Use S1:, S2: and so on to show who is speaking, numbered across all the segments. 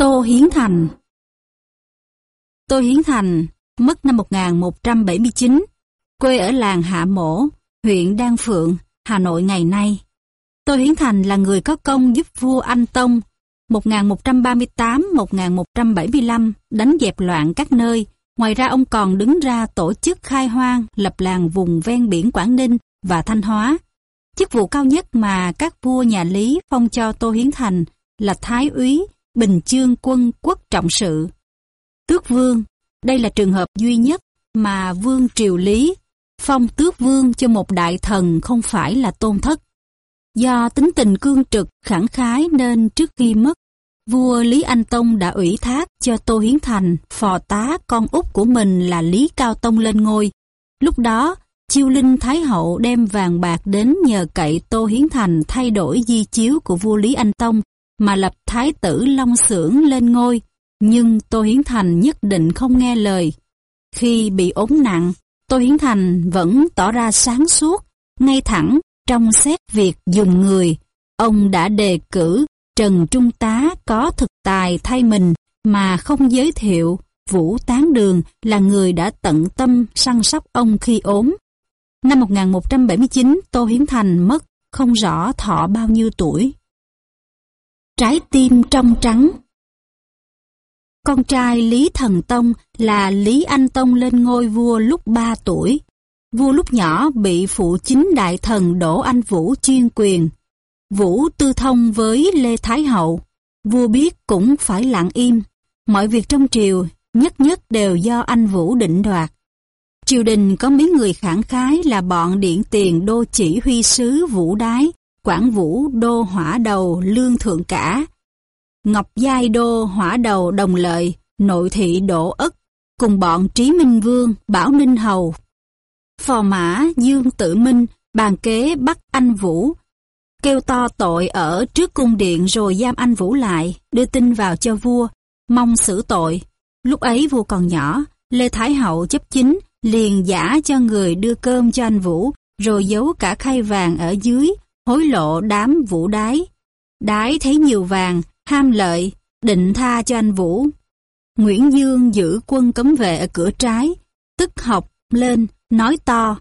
S1: Tô Hiến Thành Tô Hiến Thành mất năm 1179, quê ở làng Hạ Mổ, huyện Đan Phượng, Hà Nội ngày nay. Tô Hiến Thành là người có công giúp vua Anh Tông 1138-1175 đánh dẹp loạn các nơi. Ngoài ra ông còn đứng ra tổ chức khai hoang, lập làng vùng ven biển Quảng Ninh và Thanh Hóa. Chức vụ cao nhất mà các vua nhà Lý phong cho Tô Hiến Thành là Thái úy, Bình Chương quân quốc trọng sự. Tước Vương, đây là trường hợp duy nhất mà Vương Triều Lý phong tước vương cho một đại thần không phải là tôn thất. Do tính tình cương trực, khẳng khái nên trước khi mất, vua Lý Anh Tông đã ủy thác cho Tô Hiến Thành phò tá con út của mình là Lý Cao Tông lên ngôi. Lúc đó, Chiêu Linh Thái Hậu đem vàng bạc đến nhờ cậy Tô Hiến Thành thay đổi di chiếu của vua Lý Anh Tông mà lập Thái tử Long Xưởng lên ngôi. Nhưng Tô Hiến Thành nhất định không nghe lời. Khi bị ốm nặng, Tô Hiến Thành vẫn tỏ ra sáng suốt, ngay thẳng trong xét việc dùng người. Ông đã đề cử Trần Trung Tá có thực tài thay mình mà không giới thiệu Vũ Tán Đường là người đã tận tâm săn sóc ông khi ốm. Năm 1179, Tô Hiến Thành mất, không rõ thọ bao nhiêu tuổi. Trái tim trong trắng con trai Lý Thần Tông là Lý Anh Tông lên ngôi vua lúc 3 tuổi. Vua lúc nhỏ bị phụ chính đại thần Đỗ Anh Vũ chuyên quyền. Vũ tư thông với Lê Thái Hậu. Vua biết cũng phải lặng im. Mọi việc trong triều nhất nhất đều do anh Vũ định đoạt. Triều đình có mấy người khẳng khái là bọn điện tiền đô chỉ huy sứ Vũ Đái, Quảng Vũ đô hỏa đầu Lương Thượng Cả, Ngọc Giai Đô hỏa đầu đồng lợi, nội thị Đỗ Ất, cùng bọn Trí Minh Vương, Bảo Ninh Hầu. Phò mã Dương Tự Minh, bàn kế bắt anh Vũ, kêu to tội ở trước cung điện rồi giam anh Vũ lại, đưa tin vào cho vua, mong xử tội. Lúc ấy vua còn nhỏ, Lê Thái Hậu chấp chính, liền giả cho người đưa cơm cho anh Vũ, rồi giấu cả khay vàng ở dưới, hối lộ đám Vũ đái. Đái thấy nhiều vàng, ham lợi, định tha cho anh Vũ. Nguyễn Dương giữ quân cấm vệ ở cửa trái, tức học lên, nói to.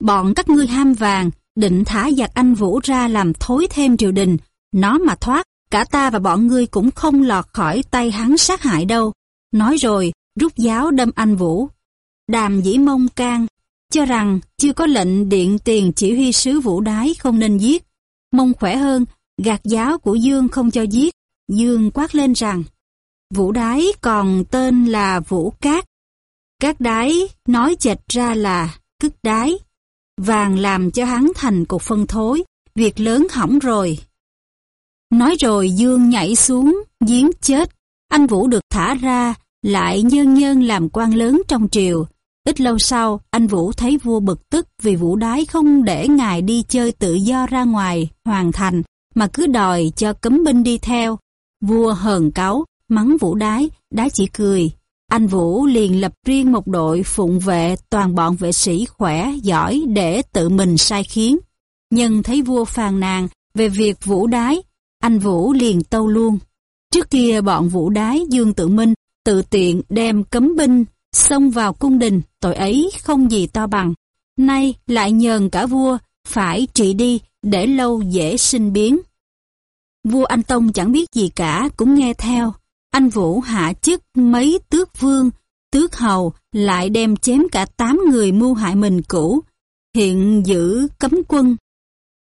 S1: Bọn các ngươi ham vàng, định thả giặc anh Vũ ra làm thối thêm triều đình. Nó mà thoát, cả ta và bọn ngươi cũng không lọt khỏi tay hắn sát hại đâu. Nói rồi, rút giáo đâm anh Vũ. Đàm dĩ mông can, cho rằng chưa có lệnh điện tiền chỉ huy sứ Vũ Đái không nên giết. mong khỏe hơn, gạt giáo của Dương không cho giết, Dương quát lên rằng, Vũ đái còn tên là Vũ Cát. Các đái nói chệch ra là cức đái. Vàng làm cho hắn thành cục phân thối, việc lớn hỏng rồi. Nói rồi Dương nhảy xuống, giếng chết. Anh Vũ được thả ra, lại nhân nhân làm quan lớn trong triều. Ít lâu sau, anh Vũ thấy vua bực tức vì Vũ Đái không để ngài đi chơi tự do ra ngoài, hoàn thành, mà cứ đòi cho cấm binh đi theo. Vua hờn cáu, mắng Vũ Đái, Đái chỉ cười. Anh Vũ liền lập riêng một đội phụng vệ toàn bọn vệ sĩ khỏe, giỏi để tự mình sai khiến. Nhân thấy vua phàn nàn về việc Vũ Đái, anh Vũ liền tâu luôn. Trước kia bọn Vũ Đái Dương Tự Minh tự tiện đem cấm binh xông vào cung đình, tội ấy không gì to bằng. Nay lại nhờn cả vua, phải trị đi để lâu dễ sinh biến. Vua Anh Tông chẳng biết gì cả, cũng nghe theo. Anh Vũ hạ chức mấy tước vương, tước hầu, lại đem chém cả tám người mưu hại mình cũ, hiện giữ cấm quân.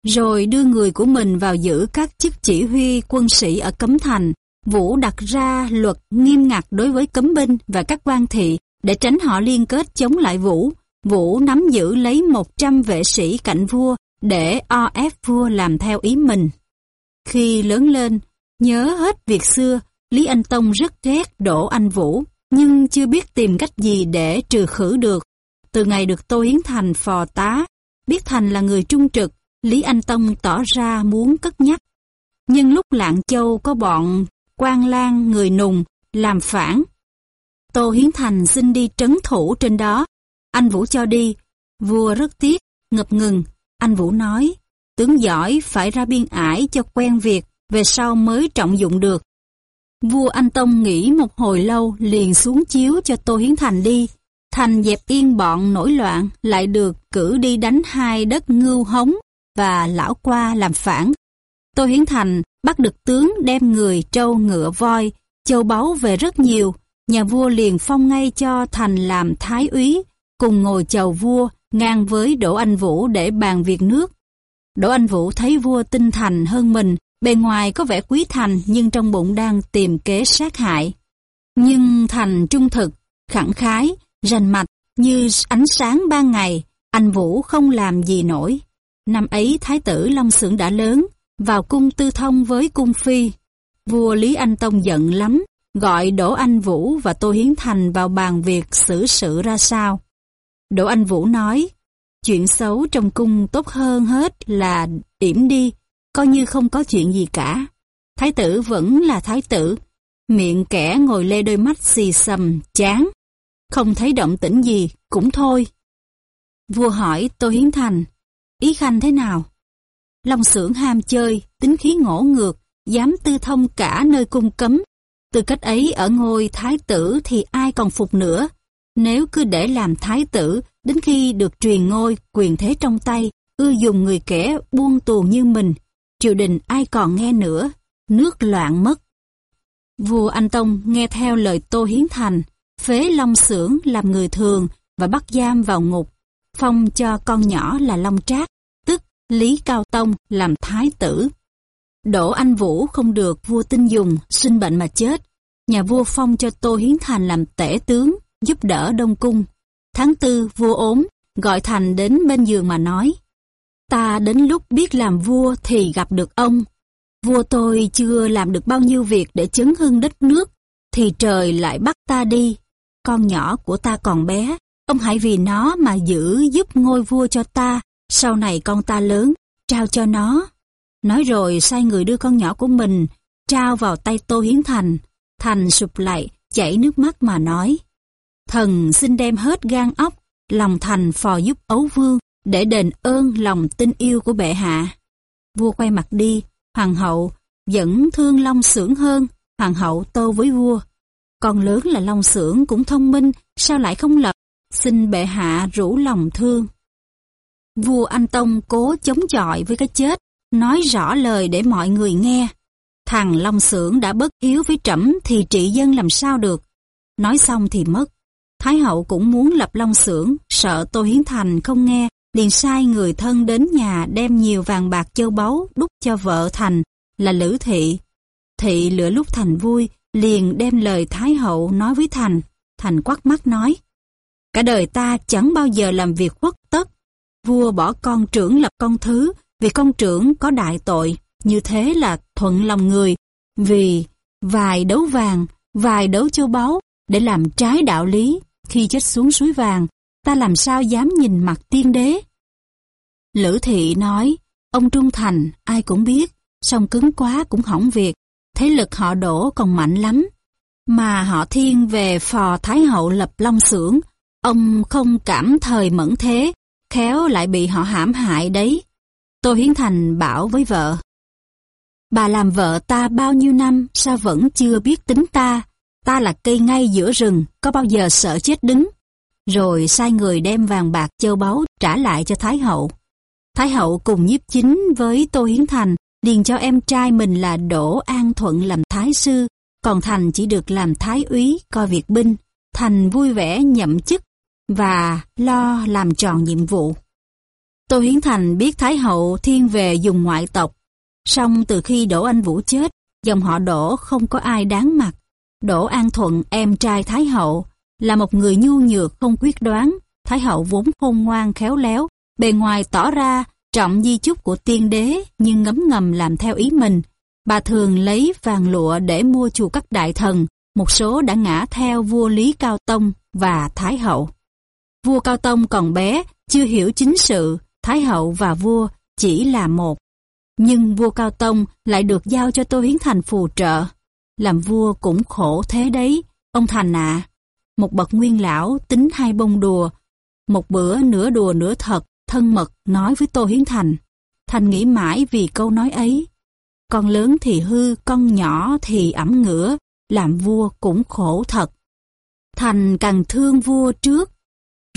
S1: Rồi đưa người của mình vào giữ các chức chỉ huy quân sĩ ở cấm thành. Vũ đặt ra luật nghiêm ngặt đối với cấm binh và các quan thị để tránh họ liên kết chống lại Vũ. Vũ nắm giữ lấy 100 vệ sĩ cạnh vua để o ép vua làm theo ý mình. Khi lớn lên, nhớ hết việc xưa, Lý Anh Tông rất ghét Đỗ Anh Vũ, nhưng chưa biết tìm cách gì để trừ khử được. Từ ngày được Tô Hiến Thành phò tá, biết Thành là người trung trực, Lý Anh Tông tỏ ra muốn cất nhắc. Nhưng lúc Lạng Châu có bọn quan lang người nùng làm phản. Tô Hiến Thành xin đi trấn thủ trên đó. Anh Vũ cho đi. Vua rất tiếc, ngập ngừng. Anh Vũ nói, Tướng giỏi phải ra biên ải cho quen việc, về sau mới trọng dụng được. Vua Anh Tông nghĩ một hồi lâu liền xuống chiếu cho Tô Hiến Thành đi. Thành dẹp yên bọn nổi loạn lại được cử đi đánh hai đất ngưu hống và lão qua làm phản. Tô Hiến Thành bắt được tướng đem người trâu ngựa voi, châu báu về rất nhiều. Nhà vua liền phong ngay cho Thành làm thái úy, cùng ngồi chầu vua ngang với Đỗ Anh Vũ để bàn việc nước. Đỗ Anh Vũ thấy vua tinh thành hơn mình, bề ngoài có vẻ quý thành nhưng trong bụng đang tìm kế sát hại. Nhưng thành trung thực, khẳng khái, rành mạch như ánh sáng ban ngày, anh Vũ không làm gì nổi. Năm ấy Thái tử Long Sưởng đã lớn, vào cung tư thông với cung phi. Vua Lý Anh Tông giận lắm, gọi Đỗ Anh Vũ và Tô Hiến Thành vào bàn việc xử sự ra sao. Đỗ Anh Vũ nói, chuyện xấu trong cung tốt hơn hết là điểm đi, coi như không có chuyện gì cả. Thái tử vẫn là thái tử, miệng kẻ ngồi lê đôi mắt xì xầm, chán. Không thấy động tĩnh gì, cũng thôi. Vua hỏi Tô Hiến Thành, ý khanh thế nào? Long sưởng ham chơi, tính khí ngỗ ngược, dám tư thông cả nơi cung cấm. Từ cách ấy ở ngôi thái tử thì ai còn phục nữa. Nếu cứ để làm thái tử, đến khi được truyền ngôi, quyền thế trong tay, ưa dùng người kẻ buông tù như mình, triều đình ai còn nghe nữa, nước loạn mất. Vua Anh Tông nghe theo lời Tô Hiến Thành, phế Long Sưởng làm người thường và bắt giam vào ngục, phong cho con nhỏ là Long Trác, tức Lý Cao Tông làm thái tử. Đỗ Anh Vũ không được vua tin dùng, sinh bệnh mà chết. Nhà vua phong cho Tô Hiến Thành làm tể tướng, giúp đỡ Đông Cung. Tháng tư vua ốm, gọi Thành đến bên giường mà nói. Ta đến lúc biết làm vua thì gặp được ông. Vua tôi chưa làm được bao nhiêu việc để chấn hưng đất nước, thì trời lại bắt ta đi. Con nhỏ của ta còn bé, ông hãy vì nó mà giữ giúp ngôi vua cho ta, sau này con ta lớn, trao cho nó. Nói rồi sai người đưa con nhỏ của mình, trao vào tay Tô Hiến Thành. Thành sụp lại, chảy nước mắt mà nói. Thần xin đem hết gan óc, lòng thành phò giúp ấu vương, để đền ơn lòng tin yêu của bệ hạ. Vua quay mặt đi, hoàng hậu vẫn thương Long Sưởng hơn, hoàng hậu tô với vua. Con lớn là Long Sưởng cũng thông minh, sao lại không lập, xin bệ hạ rủ lòng thương. Vua Anh Tông cố chống chọi với cái chết, nói rõ lời để mọi người nghe. Thằng Long Sưởng đã bất hiếu với trẫm thì trị dân làm sao được. Nói xong thì mất. Thái hậu cũng muốn lập Long Sưởng, sợ Tô Hiến Thành không nghe, liền sai người thân đến nhà đem nhiều vàng bạc châu báu đúc cho vợ Thành là Lữ Thị. Thị lửa lúc Thành vui, liền đem lời Thái hậu nói với Thành. Thành quắc mắt nói, cả đời ta chẳng bao giờ làm việc khuất tất. Vua bỏ con trưởng lập con thứ, vì con trưởng có đại tội, như thế là thuận lòng người. Vì vài đấu vàng, vài đấu châu báu để làm trái đạo lý, khi chết xuống suối vàng, ta làm sao dám nhìn mặt tiên đế. Lữ thị nói, ông trung thành, ai cũng biết, song cứng quá cũng hỏng việc, thế lực họ đổ còn mạnh lắm. Mà họ thiên về phò Thái Hậu lập long xưởng, ông không cảm thời mẫn thế, khéo lại bị họ hãm hại đấy. Tô Hiến Thành bảo với vợ, Bà làm vợ ta bao nhiêu năm, sao vẫn chưa biết tính ta? Ta là cây ngay giữa rừng, có bao giờ sợ chết đứng? Rồi sai người đem vàng bạc châu báu trả lại cho Thái Hậu. Thái Hậu cùng nhiếp chính với Tô Hiến Thành liền cho em trai mình là Đỗ An Thuận làm Thái Sư, còn Thành chỉ được làm Thái úy coi việc binh. Thành vui vẻ nhậm chức và lo làm tròn nhiệm vụ. Tô Hiến Thành biết Thái Hậu thiên về dùng ngoại tộc, song từ khi Đỗ Anh Vũ chết, dòng họ Đỗ không có ai đáng mặt. Đỗ An Thuận, em trai Thái Hậu, là một người nhu nhược không quyết đoán. Thái Hậu vốn khôn ngoan khéo léo, bề ngoài tỏ ra trọng di chúc của tiên đế nhưng ngấm ngầm làm theo ý mình. Bà thường lấy vàng lụa để mua chùa các đại thần, một số đã ngã theo vua Lý Cao Tông và Thái Hậu. Vua Cao Tông còn bé, chưa hiểu chính sự, Thái Hậu và vua chỉ là một. Nhưng vua Cao Tông lại được giao cho Tô Hiến Thành phù trợ. Làm vua cũng khổ thế đấy, ông Thành ạ. Một bậc nguyên lão tính hai bông đùa, một bữa nửa đùa nửa thật, thân mật nói với Tô Hiến Thành. Thành nghĩ mãi vì câu nói ấy. Con lớn thì hư, con nhỏ thì ẩm ngửa, làm vua cũng khổ thật. Thành càng thương vua trước,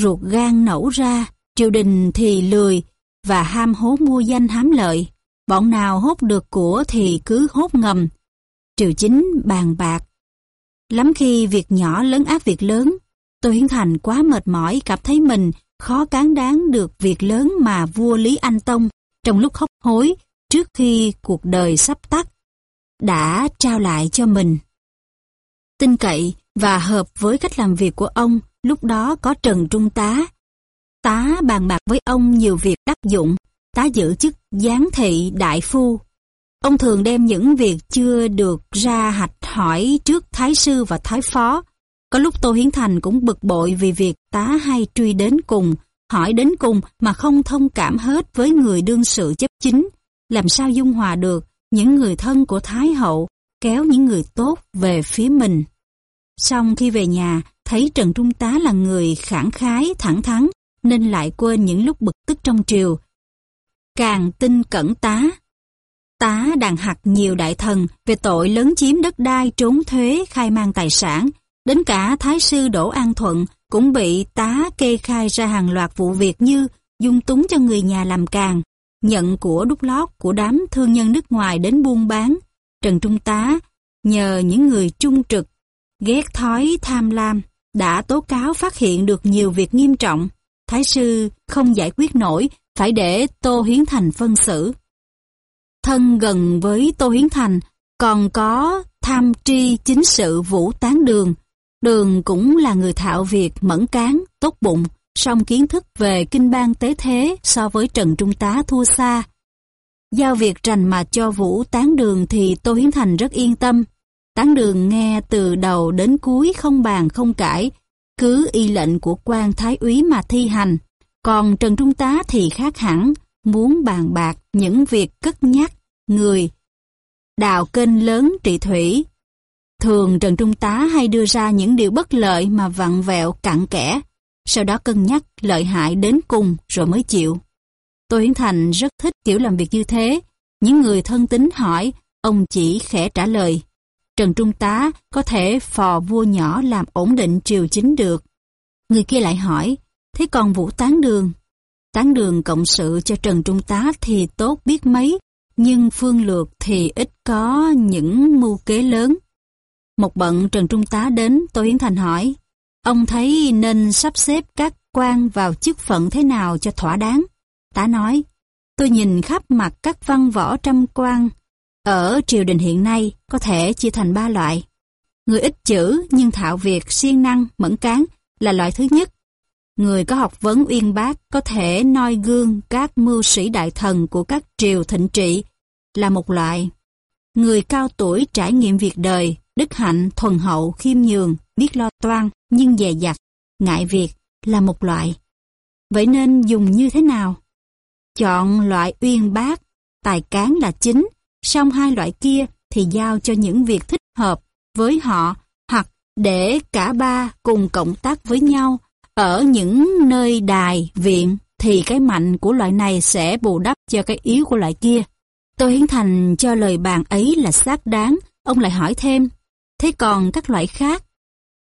S1: ruột gan nổ ra, triều đình thì lười và ham hố mua danh hám lợi. Bọn nào hốt được của thì cứ hốt ngầm. Triều chính bàn bạc. Lắm khi việc nhỏ lớn ác việc lớn, Tô Hiến Thành quá mệt mỏi cảm thấy mình khó cán đáng được việc lớn mà vua Lý Anh Tông trong lúc hốc hối trước khi cuộc đời sắp tắt đã trao lại cho mình. Tin cậy và hợp với cách làm việc của ông lúc đó có Trần Trung Tá. Tá bàn bạc với ông nhiều việc đắc dụng, tá giữ chức gián thị đại phu. Ông thường đem những việc chưa được ra hạch hỏi trước thái sư và thái phó. Có lúc Tô Hiến Thành cũng bực bội vì việc tá hay truy đến cùng, hỏi đến cùng mà không thông cảm hết với người đương sự chấp chính. Làm sao dung hòa được những người thân của Thái hậu kéo những người tốt về phía mình. Xong khi về nhà, thấy Trần Trung Tá là người khẳng khái, thẳng thắn, nên lại quên những lúc bực tức trong triều. Càng tin cẩn tá. Tá đàn hạt nhiều đại thần về tội lớn chiếm đất đai, trốn thuế, khai mang tài sản. Đến cả Thái sư Đỗ An Thuận cũng bị tá kê khai ra hàng loạt vụ việc như dung túng cho người nhà làm càng, nhận của đúc lót của đám thương nhân nước ngoài đến buôn bán. Trần Trung Tá nhờ những người trung trực, ghét thói tham lam, đã tố cáo phát hiện được nhiều việc nghiêm trọng. Thái sư không giải quyết nổi, phải để Tô Hiến Thành phân xử. Thân gần với Tô Hiến Thành còn có tham tri chính sự Vũ Tán Đường. Đường cũng là người thạo việc mẫn cán, tốt bụng, song kiến thức về kinh bang tế thế so với Trần Trung Tá thua xa. Giao việc rành mà cho Vũ tán đường thì Tô Hiến Thành rất yên tâm. Tán đường nghe từ đầu đến cuối không bàn không cãi, cứ y lệnh của quan thái úy mà thi hành. Còn Trần Trung Tá thì khác hẳn, muốn bàn bạc những việc cất nhắc, người. Đào kênh lớn trị thủy. Thường Trần Trung Tá hay đưa ra những điều bất lợi mà vặn vẹo cặn kẽ, sau đó cân nhắc lợi hại đến cùng rồi mới chịu. Tô Hiến Thành rất thích kiểu làm việc như thế. Những người thân tín hỏi, ông chỉ khẽ trả lời. Trần Trung Tá có thể phò vua nhỏ làm ổn định triều chính được. Người kia lại hỏi, thế còn Vũ Tán Đường? Tán Đường cộng sự cho Trần Trung Tá thì tốt biết mấy, nhưng Phương Lược thì ít có những mưu kế lớn. Một bận Trần Trung Tá đến, Tô Hiến Thành hỏi, Ông thấy nên sắp xếp các quan vào chức phận thế nào cho thỏa đáng. Tá nói, tôi nhìn khắp mặt các văn võ trăm quan ở triều đình hiện nay có thể chia thành ba loại. Người ít chữ nhưng thạo việc siêng năng, mẫn cán là loại thứ nhất. Người có học vấn uyên bác có thể noi gương các mưu sĩ đại thần của các triều thịnh trị là một loại. Người cao tuổi trải nghiệm việc đời, đức hạnh, thuần hậu, khiêm nhường, biết lo toan, nhưng dè dặt, ngại việc là một loại. Vậy nên dùng như thế nào? Chọn loại uyên bác, tài cán là chính, song hai loại kia thì giao cho những việc thích hợp với họ hoặc để cả ba cùng cộng tác với nhau. Ở những nơi đài, viện thì cái mạnh của loại này sẽ bù đắp cho cái yếu của loại kia. Tôi Hiến Thành cho lời bàn ấy là xác đáng, ông lại hỏi thêm, thế còn các loại khác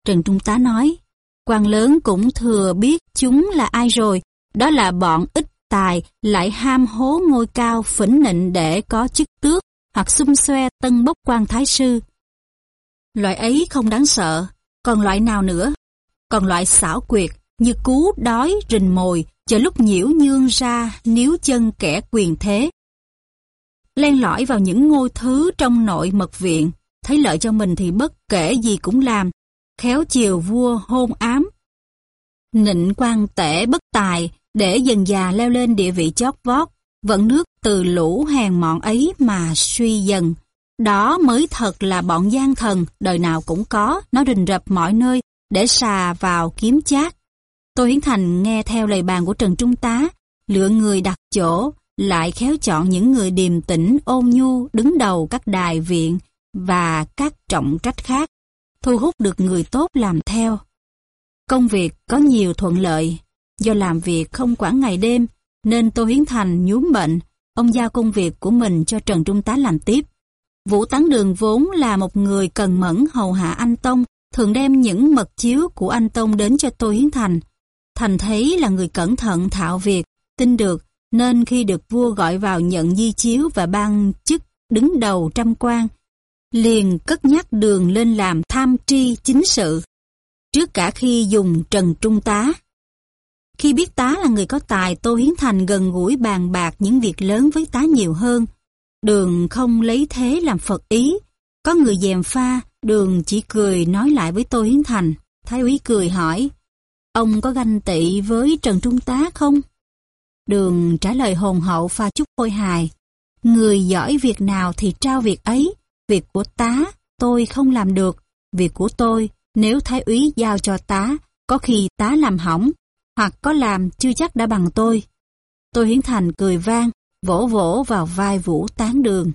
S1: Trần Trung Tá nói, quan lớn cũng thừa biết chúng là ai rồi, đó là bọn ít tài lại ham hố ngôi cao phỉnh nịnh để có chức tước hoặc xung xoe tân bốc quan thái sư. Loại ấy không đáng sợ, còn loại nào nữa? Còn loại xảo quyệt như cú đói rình mồi chờ lúc nhiễu nhương ra níu chân kẻ quyền thế. Len lỏi vào những ngôi thứ trong nội mật viện, thấy lợi cho mình thì bất kể gì cũng làm, khéo chiều vua hôn ám. Nịnh quan tể bất tài để dần già leo lên địa vị chót vót, vận nước từ lũ hèn mọn ấy mà suy dần. Đó mới thật là bọn gian thần, đời nào cũng có, nó rình rập mọi nơi để xà vào kiếm chát. Tô Hiến Thành nghe theo lời bàn của Trần Trung Tá, lựa người đặt chỗ, lại khéo chọn những người điềm tĩnh ôn nhu đứng đầu các đài viện và các trọng trách khác thu hút được người tốt làm theo. Công việc có nhiều thuận lợi, do làm việc không quản ngày đêm, nên Tô Hiến Thành nhúm bệnh, ông giao công việc của mình cho Trần Trung Tá làm tiếp. Vũ Tán Đường vốn là một người cần mẫn hầu hạ anh Tông, thường đem những mật chiếu của anh Tông đến cho Tô Hiến Thành. Thành thấy là người cẩn thận thạo việc, tin được, nên khi được vua gọi vào nhận di chiếu và ban chức đứng đầu trăm quan, liền cất nhắc đường lên làm tham tri chính sự, trước cả khi dùng Trần Trung Tá. Khi biết tá là người có tài, Tô Hiến Thành gần gũi bàn bạc những việc lớn với tá nhiều hơn. Đường không lấy thế làm Phật ý. Có người dèm pha, đường chỉ cười nói lại với Tô Hiến Thành. Thái úy cười hỏi, ông có ganh tị với Trần Trung Tá không? Đường trả lời hồn hậu pha chút khôi hài. Người giỏi việc nào thì trao việc ấy. Việc của tá, tôi không làm được. Việc của tôi, nếu thái úy giao cho tá, có khi tá làm hỏng, hoặc có làm chưa chắc đã bằng tôi. Tôi hiến thành cười vang, vỗ vỗ vào vai vũ tán đường.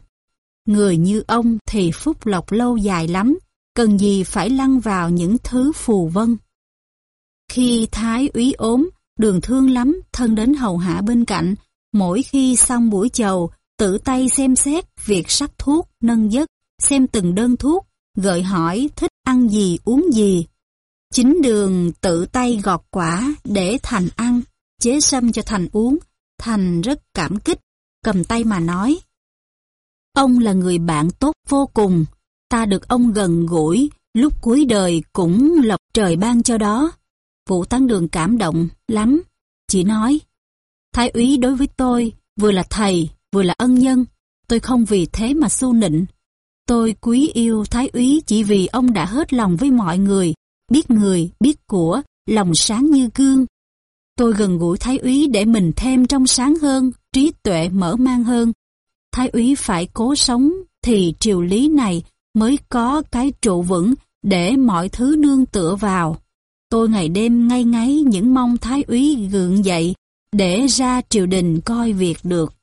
S1: Người như ông thì phúc lộc lâu dài lắm, cần gì phải lăn vào những thứ phù vân. Khi thái úy ốm, đường thương lắm, thân đến hầu hạ bên cạnh, mỗi khi xong buổi chầu, tự tay xem xét việc sắc thuốc, nâng giấc, xem từng đơn thuốc, gợi hỏi thích ăn gì uống gì. Chính đường tự tay gọt quả để Thành ăn, chế sâm cho Thành uống. Thành rất cảm kích, cầm tay mà nói. Ông là người bạn tốt vô cùng, ta được ông gần gũi, lúc cuối đời cũng lập trời ban cho đó. Vũ Tán Đường cảm động lắm, chỉ nói. Thái úy đối với tôi vừa là thầy, vừa là ân nhân, tôi không vì thế mà su nịnh. Tôi quý yêu Thái úy chỉ vì ông đã hết lòng với mọi người, biết người, biết của, lòng sáng như gương. Tôi gần gũi Thái úy để mình thêm trong sáng hơn, trí tuệ mở mang hơn. Thái úy phải cố sống thì triều lý này mới có cái trụ vững để mọi thứ nương tựa vào. Tôi ngày đêm ngay ngáy những mong Thái úy gượng dậy để ra triều đình coi việc được.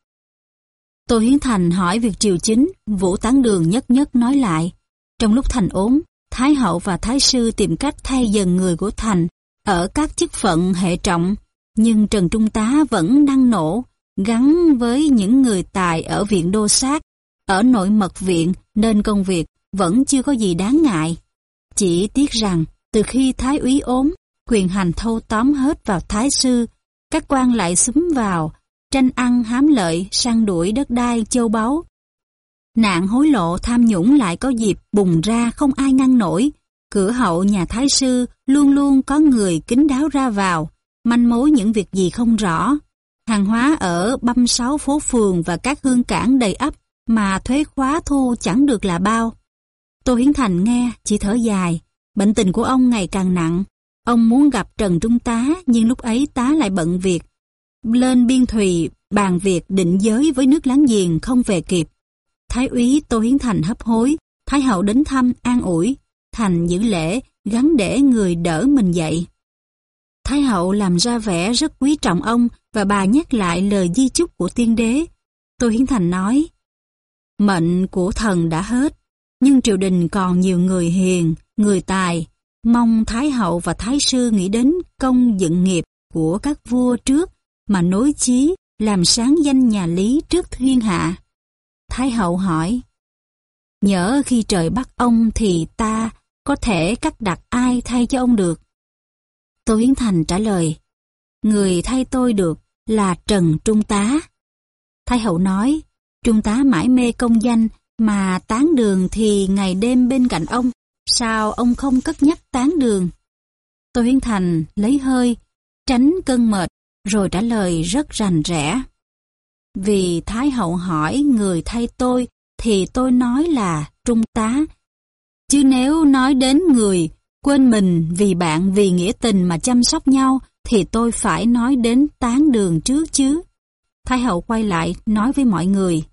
S1: tôi Hiến Thành hỏi việc triều chính, Vũ Tán Đường nhất nhất nói lại. Trong lúc Thành ốm, Thái Hậu và Thái Sư tìm cách thay dần người của Thành ở các chức phận hệ trọng, nhưng Trần Trung Tá vẫn năng nổ, gắn với những người tài ở viện đô sát, ở nội mật viện nên công việc vẫn chưa có gì đáng ngại. Chỉ tiếc rằng, từ khi Thái úy ốm, quyền hành thâu tóm hết vào Thái Sư, các quan lại xúm vào, tranh ăn hám lợi, săn đuổi đất đai, châu báu. Nạn hối lộ tham nhũng lại có dịp bùng ra không ai ngăn nổi. Cửa hậu nhà Thái Sư luôn luôn có người kính đáo ra vào, manh mối những việc gì không rõ. Hàng hóa ở băm sáu phố phường và các hương cảng đầy ấp mà thuế khóa thu chẳng được là bao. Tô Hiến Thành nghe, chỉ thở dài. Bệnh tình của ông ngày càng nặng. Ông muốn gặp Trần Trung Tá, nhưng lúc ấy tá lại bận việc. Lên biên thùy, bàn việc định giới với nước láng giềng không về kịp. Thái úy Tô Hiến Thành hấp hối, Thái hậu đến thăm, an ủi. Thành giữ lễ, gắn để người đỡ mình dậy. Thái hậu làm ra vẻ rất quý trọng ông và bà nhắc lại lời di chúc của tiên đế. Tô Hiến Thành nói, Mệnh của thần đã hết, nhưng triều đình còn nhiều người hiền, người tài. Mong Thái hậu và Thái sư nghĩ đến công dựng nghiệp của các vua trước mà nối chí làm sáng danh nhà Lý trước thiên hạ. Thái hậu hỏi, Nhỡ khi trời bắt ông thì ta có thể cắt đặt ai thay cho ông được? Tô Hiến Thành trả lời, Người thay tôi được là Trần Trung Tá. Thái hậu nói, Trung tá mãi mê công danh mà tán đường thì ngày đêm bên cạnh ông, sao ông không cất nhắc tán đường? Tô Hiến Thành lấy hơi, tránh cơn mệt, rồi trả lời rất rành rẽ. Vì Thái hậu hỏi người thay tôi, thì tôi nói là trung tá. Chứ nếu nói đến người quên mình vì bạn vì nghĩa tình mà chăm sóc nhau, thì tôi phải nói đến tán đường trước chứ. Thái hậu quay lại nói với mọi người.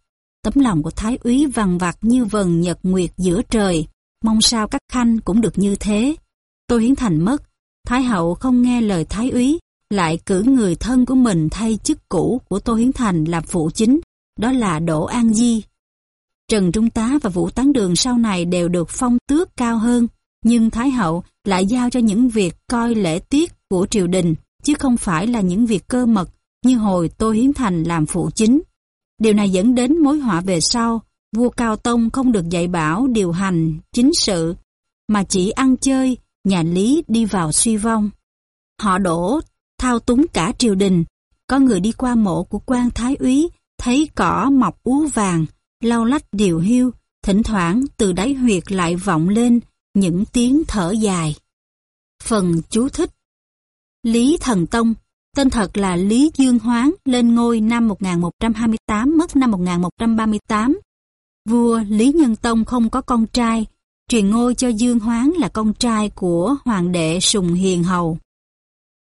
S1: Tấm lòng của Thái úy vằn vặt như vần nhật nguyệt giữa trời. Mong sao các khanh cũng được như thế. Tôi hiến thành mất. Thái hậu không nghe lời Thái úy, lại cử người thân của mình thay chức cũ của Tô Hiến Thành làm phụ chính, đó là Đỗ An Di. Trần Trung Tá và Vũ Tán Đường sau này đều được phong tước cao hơn, nhưng Thái Hậu lại giao cho những việc coi lễ tiết của triều đình, chứ không phải là những việc cơ mật như hồi Tô Hiến Thành làm phụ chính. Điều này dẫn đến mối họa về sau, vua Cao Tông không được dạy bảo điều hành, chính sự, mà chỉ ăn chơi, nhà Lý đi vào suy vong. Họ đổ, thao túng cả triều đình, có người đi qua mộ của quan thái úy, thấy cỏ mọc úa vàng, lau lách điều hiu, thỉnh thoảng từ đáy huyệt lại vọng lên những tiếng thở dài. Phần chú thích Lý Thần Tông, tên thật là Lý Dương Hoáng, lên ngôi năm 1128, mất năm 1138. Vua Lý Nhân Tông không có con trai, truyền ngôi cho Dương Hoáng là con trai của Hoàng đệ Sùng Hiền Hầu.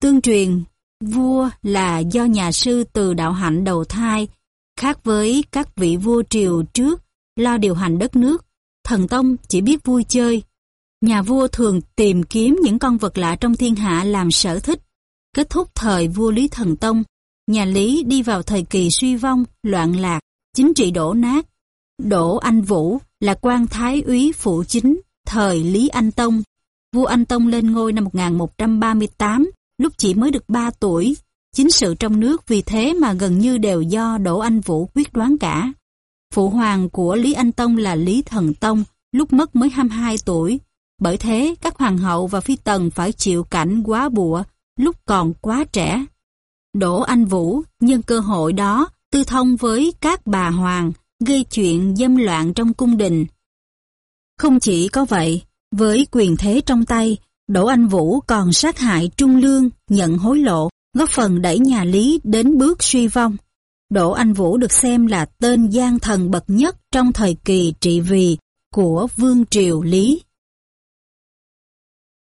S1: Tương truyền, vua là do nhà sư từ đạo hạnh đầu thai, khác với các vị vua triều trước lo điều hành đất nước, thần tông chỉ biết vui chơi. Nhà vua thường tìm kiếm những con vật lạ trong thiên hạ làm sở thích. Kết thúc thời vua Lý Thần Tông, nhà Lý đi vào thời kỳ suy vong, loạn lạc, chính trị đổ nát. Đỗ Anh Vũ là quan thái úy phụ chính thời Lý Anh Tông. Vua Anh Tông lên ngôi năm 1138, lúc chỉ mới được 3 tuổi. Chính sự trong nước vì thế mà gần như đều do Đỗ Anh Vũ quyết đoán cả. Phụ hoàng của Lý Anh Tông là Lý Thần Tông, lúc mất mới 22 tuổi. Bởi thế, các hoàng hậu và phi tần phải chịu cảnh quá bụa lúc còn quá trẻ. Đỗ Anh Vũ nhân cơ hội đó tư thông với các bà hoàng, gây chuyện dâm loạn trong cung đình. Không chỉ có vậy, với quyền thế trong tay, Đỗ Anh Vũ còn sát hại trung lương, nhận hối lộ, góp phần đẩy nhà Lý đến bước suy vong. Đỗ Anh Vũ được xem là tên gian thần bậc nhất trong thời kỳ trị vì của Vương Triều Lý.